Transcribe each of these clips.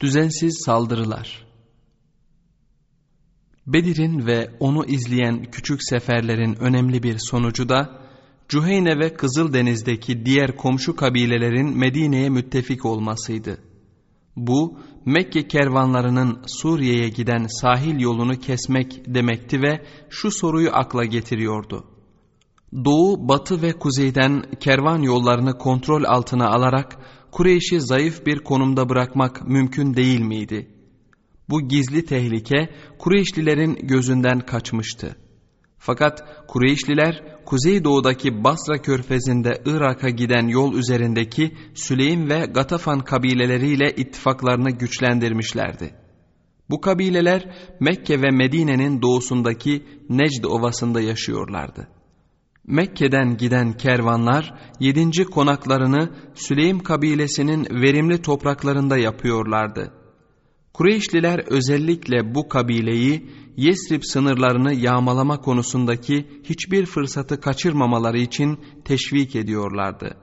Düzensiz saldırılar Bedir'in ve onu izleyen küçük seferlerin önemli bir sonucu da Cüheyne ve Kızıldeniz'deki diğer komşu kabilelerin Medine'ye müttefik olmasıydı. Bu Mekke kervanlarının Suriye'ye giden sahil yolunu kesmek demekti ve şu soruyu akla getiriyordu. Doğu, batı ve kuzeyden kervan yollarını kontrol altına alarak Kureyş'i zayıf bir konumda bırakmak mümkün değil miydi? Bu gizli tehlike Kureyşlilerin gözünden kaçmıştı. Fakat Kureyşliler kuzeydoğudaki Basra körfezinde Irak'a giden yol üzerindeki Süleym ve Gatafan kabileleriyle ittifaklarını güçlendirmişlerdi. Bu kabileler Mekke ve Medine'nin doğusundaki Necd ovasında yaşıyorlardı. Mekke'den giden kervanlar yedinci konaklarını Süleym kabilesinin verimli topraklarında yapıyorlardı. Kureyşliler özellikle bu kabileyi Yesrib sınırlarını yağmalama konusundaki hiçbir fırsatı kaçırmamaları için teşvik ediyorlardı.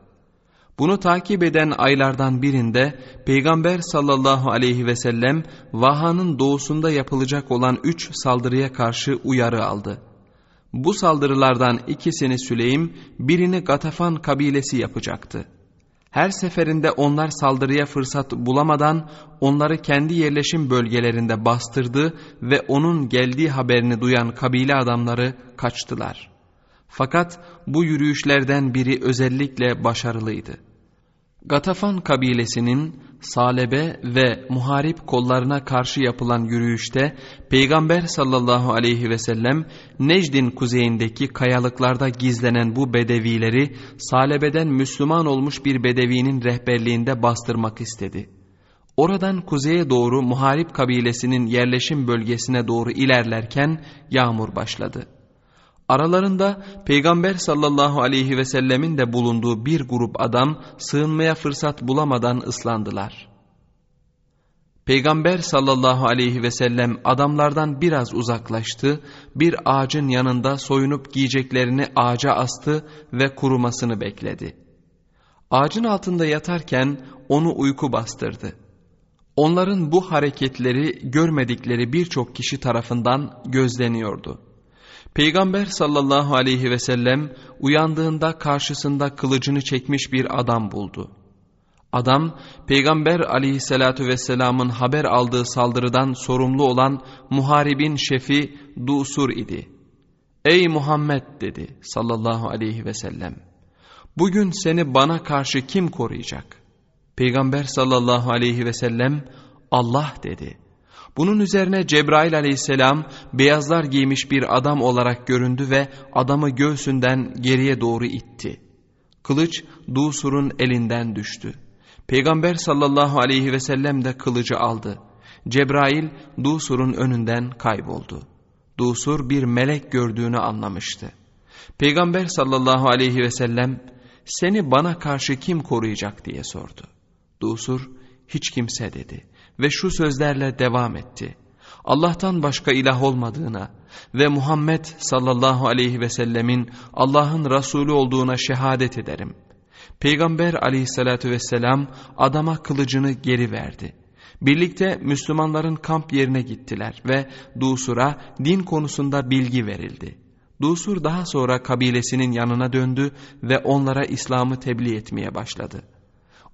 Bunu takip eden aylardan birinde Peygamber sallallahu aleyhi ve sellem Vaha'nın doğusunda yapılacak olan üç saldırıya karşı uyarı aldı. Bu saldırılardan ikisini Süleym, birini Gatafan kabilesi yapacaktı. Her seferinde onlar saldırıya fırsat bulamadan onları kendi yerleşim bölgelerinde bastırdı ve onun geldiği haberini duyan kabile adamları kaçtılar. Fakat bu yürüyüşlerden biri özellikle başarılıydı. Gatafan kabilesinin salebe ve muharip kollarına karşı yapılan yürüyüşte Peygamber sallallahu aleyhi ve sellem Necd'in kuzeyindeki kayalıklarda gizlenen bu bedevileri salebeden Müslüman olmuş bir bedevinin rehberliğinde bastırmak istedi. Oradan kuzeye doğru muharip kabilesinin yerleşim bölgesine doğru ilerlerken yağmur başladı. Aralarında Peygamber sallallahu aleyhi ve sellemin de bulunduğu bir grup adam sığınmaya fırsat bulamadan ıslandılar. Peygamber sallallahu aleyhi ve sellem adamlardan biraz uzaklaştı, bir ağacın yanında soyunup giyeceklerini ağaca astı ve kurumasını bekledi. Ağacın altında yatarken onu uyku bastırdı. Onların bu hareketleri görmedikleri birçok kişi tarafından gözleniyordu. Peygamber sallallahu aleyhi ve sellem uyandığında karşısında kılıcını çekmiş bir adam buldu. Adam Peygamber aleyhissalatu vesselamın haber aldığı saldırıdan sorumlu olan muharibin şefi Dusur idi. Ey Muhammed dedi sallallahu aleyhi ve sellem. Bugün seni bana karşı kim koruyacak? Peygamber sallallahu aleyhi ve sellem Allah dedi. Bunun üzerine Cebrail aleyhisselam beyazlar giymiş bir adam olarak göründü ve adamı göğsünden geriye doğru itti. Kılıç Dusur'un elinden düştü. Peygamber sallallahu aleyhi ve sellem de kılıcı aldı. Cebrail Dusur'un önünden kayboldu. Dusur bir melek gördüğünü anlamıştı. Peygamber sallallahu aleyhi ve sellem seni bana karşı kim koruyacak diye sordu. Dusur hiç kimse dedi ve şu sözlerle devam etti. Allah'tan başka ilah olmadığına ve Muhammed sallallahu aleyhi ve sellemin Allah'ın Resulü olduğuna şehadet ederim. Peygamber aleyhissalatü vesselam adama kılıcını geri verdi. Birlikte Müslümanların kamp yerine gittiler ve Dusur'a din konusunda bilgi verildi. Dusur daha sonra kabilesinin yanına döndü ve onlara İslam'ı tebliğ etmeye başladı.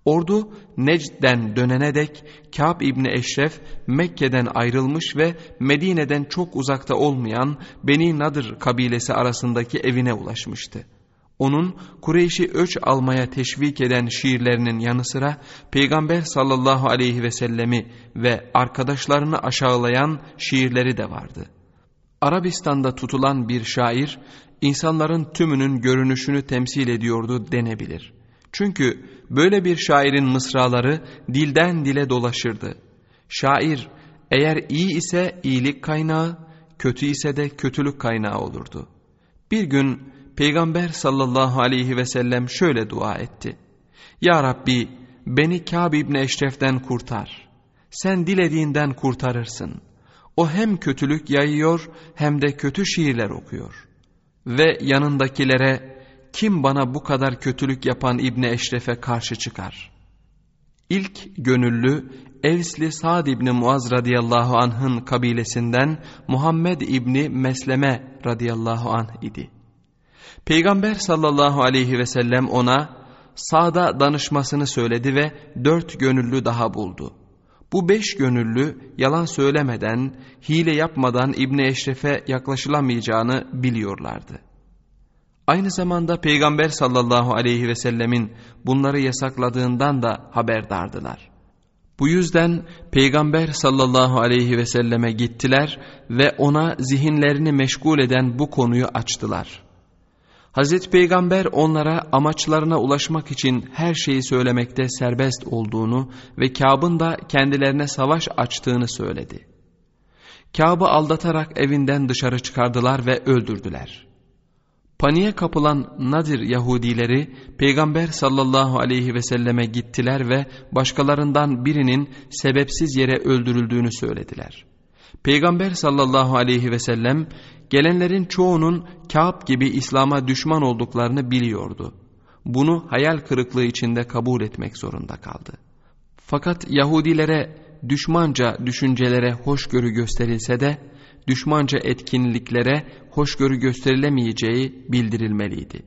Ordu Necd'den dönene dek Kâb İbni Eşref Mekke'den ayrılmış ve Medine'den çok uzakta olmayan Beni Nadır kabilesi arasındaki evine ulaşmıştı. Onun Kureyş'i öç almaya teşvik eden şiirlerinin yanı sıra Peygamber sallallahu aleyhi ve sellemi ve arkadaşlarını aşağılayan şiirleri de vardı. Arabistan'da tutulan bir şair insanların tümünün görünüşünü temsil ediyordu denebilir. Çünkü böyle bir şairin mısraları dilden dile dolaşırdı. Şair eğer iyi ise iyilik kaynağı, kötü ise de kötülük kaynağı olurdu. Bir gün Peygamber sallallahu aleyhi ve sellem şöyle dua etti. Ya Rabbi beni Kâb İbni Eşref'ten kurtar. Sen dilediğinden kurtarırsın. O hem kötülük yayıyor hem de kötü şiirler okuyor. Ve yanındakilere kim bana bu kadar kötülük yapan İbni Eşref'e karşı çıkar? İlk gönüllü Evsli Sa'd İbni Muaz radıyallahu anh'ın kabilesinden Muhammed İbni Mesleme radıyallahu anh idi. Peygamber sallallahu aleyhi ve sellem ona Sa'da danışmasını söyledi ve dört gönüllü daha buldu. Bu beş gönüllü yalan söylemeden, hile yapmadan İbni Eşref'e yaklaşılamayacağını biliyorlardı. Aynı zamanda Peygamber sallallahu aleyhi ve sellemin bunları yasakladığından da haberdardılar. Bu yüzden Peygamber sallallahu aleyhi ve selleme gittiler ve ona zihinlerini meşgul eden bu konuyu açtılar. Hazreti Peygamber onlara amaçlarına ulaşmak için her şeyi söylemekte serbest olduğunu ve Kâb'ın da kendilerine savaş açtığını söyledi. Kâb'ı aldatarak evinden dışarı çıkardılar ve öldürdüler. Paniğe kapılan Nadir Yahudileri Peygamber sallallahu aleyhi ve selleme gittiler ve başkalarından birinin sebepsiz yere öldürüldüğünü söylediler. Peygamber sallallahu aleyhi ve sellem gelenlerin çoğunun Kâb gibi İslam'a düşman olduklarını biliyordu. Bunu hayal kırıklığı içinde kabul etmek zorunda kaldı. Fakat Yahudilere düşmanca düşüncelere hoşgörü gösterilse de düşmanca etkinliklere hoşgörü gösterilemeyeceği bildirilmeliydi.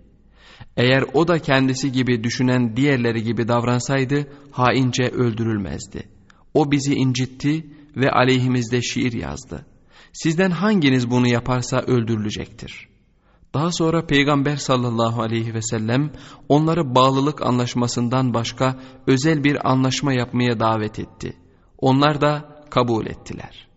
Eğer o da kendisi gibi düşünen diğerleri gibi davransaydı haince öldürülmezdi. O bizi incitti ve aleyhimizde şiir yazdı. Sizden hanginiz bunu yaparsa öldürülecektir. Daha sonra Peygamber sallallahu aleyhi ve sellem onları bağlılık anlaşmasından başka özel bir anlaşma yapmaya davet etti. Onlar da kabul ettiler.''